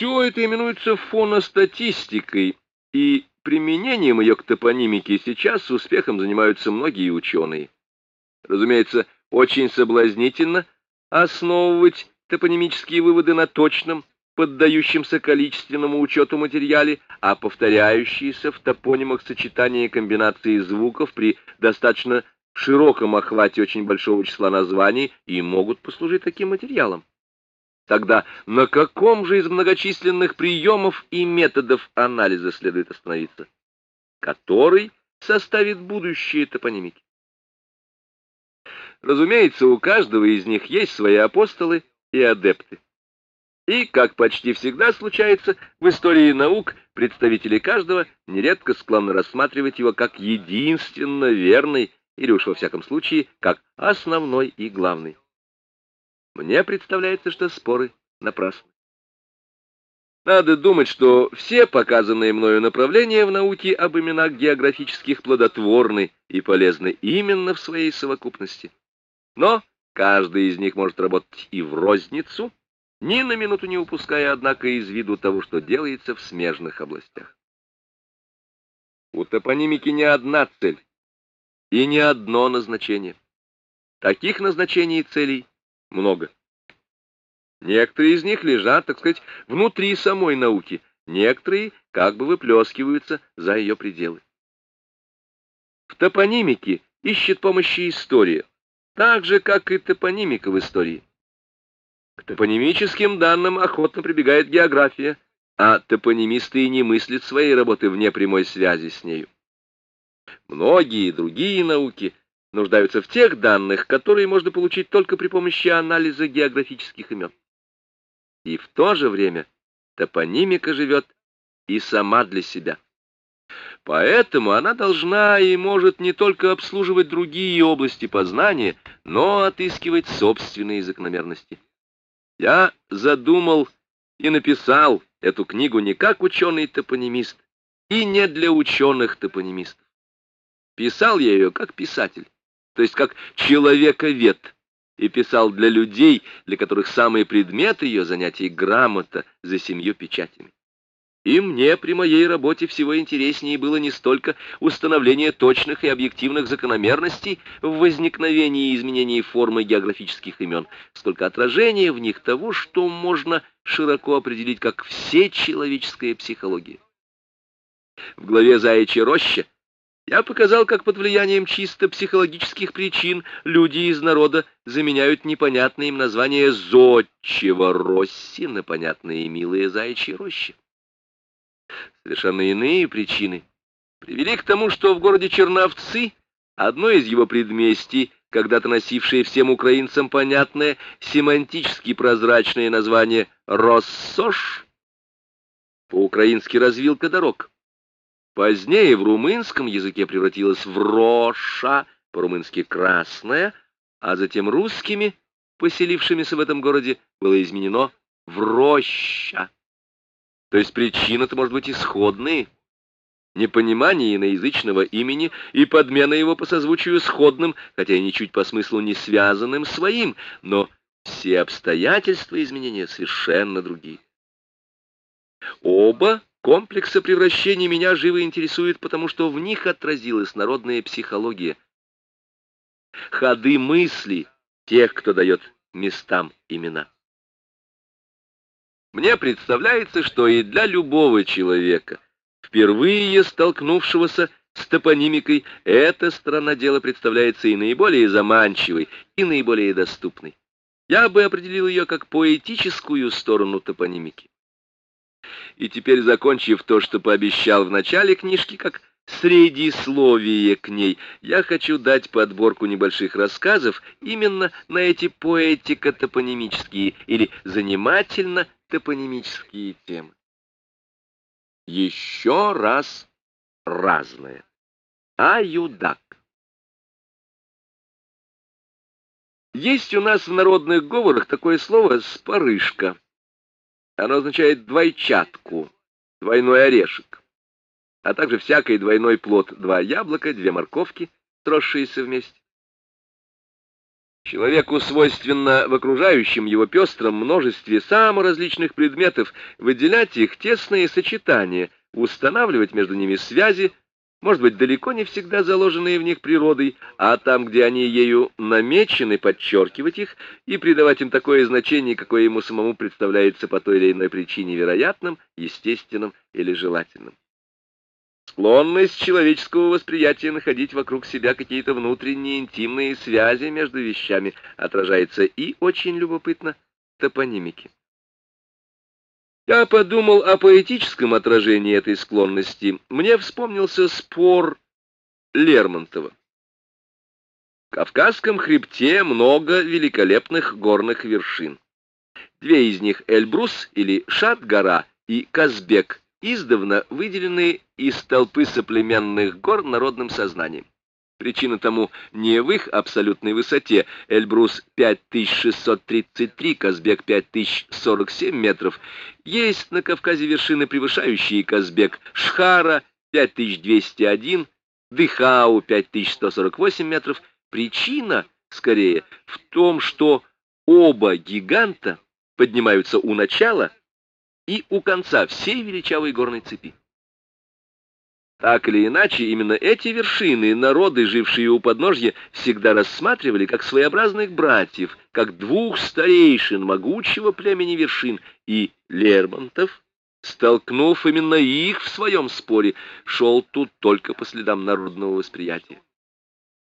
Все это именуется фоностатистикой, и применением ее к топонимике сейчас с успехом занимаются многие ученые. Разумеется, очень соблазнительно основывать топонимические выводы на точном, поддающемся количественному учету материале, а повторяющиеся в топонимах сочетания комбинации звуков при достаточно широком охвате очень большого числа названий и могут послужить таким материалом. Тогда на каком же из многочисленных приемов и методов анализа следует остановиться? Который составит будущее топонимики? Разумеется, у каждого из них есть свои апостолы и адепты. И, как почти всегда случается в истории наук, представители каждого нередко склонны рассматривать его как единственно верный, или уж во всяком случае, как основной и главный. Мне представляется, что споры напрасны. Надо думать, что все показанные мною направления в науке об именах географических плодотворны и полезны именно в своей совокупности. Но каждый из них может работать и в розницу, ни на минуту не упуская, однако, из виду того, что делается в смежных областях. У топонимики не одна цель и не одно назначение. Таких назначений и целей много. Некоторые из них лежат, так сказать, внутри самой науки, некоторые как бы выплескиваются за ее пределы. В топонимике ищет помощи история, так же, как и топонимика в истории. К топонимическим данным охотно прибегает география, а топонимисты и не мыслят своей работы вне прямой связи с нею. Многие другие науки нуждаются в тех данных, которые можно получить только при помощи анализа географических имен. И в то же время топонимика живет и сама для себя. Поэтому она должна и может не только обслуживать другие области познания, но отыскивать собственные закономерности. Я задумал и написал эту книгу не как ученый-топонимист и не для ученых-топонимистов. Писал я ее как писатель, то есть как человековед, и писал для людей, для которых самый предмет ее занятий — грамота за семью печатями. И мне при моей работе всего интереснее было не столько установление точных и объективных закономерностей в возникновении и изменении формы географических имен, сколько отражение в них того, что можно широко определить как все человеческая психология. В главе «Заячья роща» Я показал, как под влиянием чисто психологических причин люди из народа заменяют непонятные им названия «зодчего Росси» на понятные милые «заячьи рощи». Совершенно иные причины привели к тому, что в городе Черновцы одно из его предместий, когда-то носившее всем украинцам понятное, семантически прозрачное название «Россош», по-украински «развилка дорог». Позднее в румынском языке превратилась в «роша», по-румынски «красная», а затем русскими, поселившимися в этом городе, было изменено в «роща». То есть причина-то может быть исходные. Непонимание иноязычного имени и подмена его по созвучию сходным, хотя и ничуть по смыслу не связанным своим, но все обстоятельства изменения совершенно другие. Оба Комплексы превращений меня живо интересуют, потому что в них отразилась народная психология. Ходы мысли тех, кто дает местам имена. Мне представляется, что и для любого человека, впервые столкнувшегося с топонимикой, эта сторона дела представляется и наиболее заманчивой, и наиболее доступной. Я бы определил ее как поэтическую сторону топонимики. И теперь, закончив то, что пообещал в начале книжки, как средисловие к ней, я хочу дать подборку небольших рассказов именно на эти поэтико-топонимические или занимательно-топонимические темы. Еще раз разное. Аюдак. Есть у нас в народных говорах такое слово «спорышка». Оно означает двойчатку, двойной орешек, а также всякий двойной плод, два яблока, две морковки, тросшиеся вместе. Человеку свойственно в окружающем его пестром множестве саморазличных предметов выделять их тесные сочетания, устанавливать между ними связи, может быть, далеко не всегда заложенные в них природой, а там, где они ею намечены, подчеркивать их и придавать им такое значение, какое ему самому представляется по той или иной причине вероятным, естественным или желательным. Склонность человеческого восприятия находить вокруг себя какие-то внутренние интимные связи между вещами отражается и очень любопытно топонимике. Я подумал о поэтическом отражении этой склонности. Мне вспомнился спор Лермонтова. В Кавказском хребте много великолепных горных вершин. Две из них — Эльбрус или Шат-гора и Казбек издавна выделены из толпы соплеменных гор народным сознанием. Причина тому не в их абсолютной высоте. Эльбрус 5633, Казбек 5047 метров. Есть на Кавказе вершины, превышающие Казбек. Шхара 5201, Дыхау 5148 метров. Причина, скорее, в том, что оба гиганта поднимаются у начала и у конца всей величавой горной цепи. Так или иначе, именно эти вершины народы, жившие у подножья, всегда рассматривали как своеобразных братьев, как двух старейшин могучего племени вершин, и Лермонтов, столкнув именно их в своем споре, шел тут только по следам народного восприятия.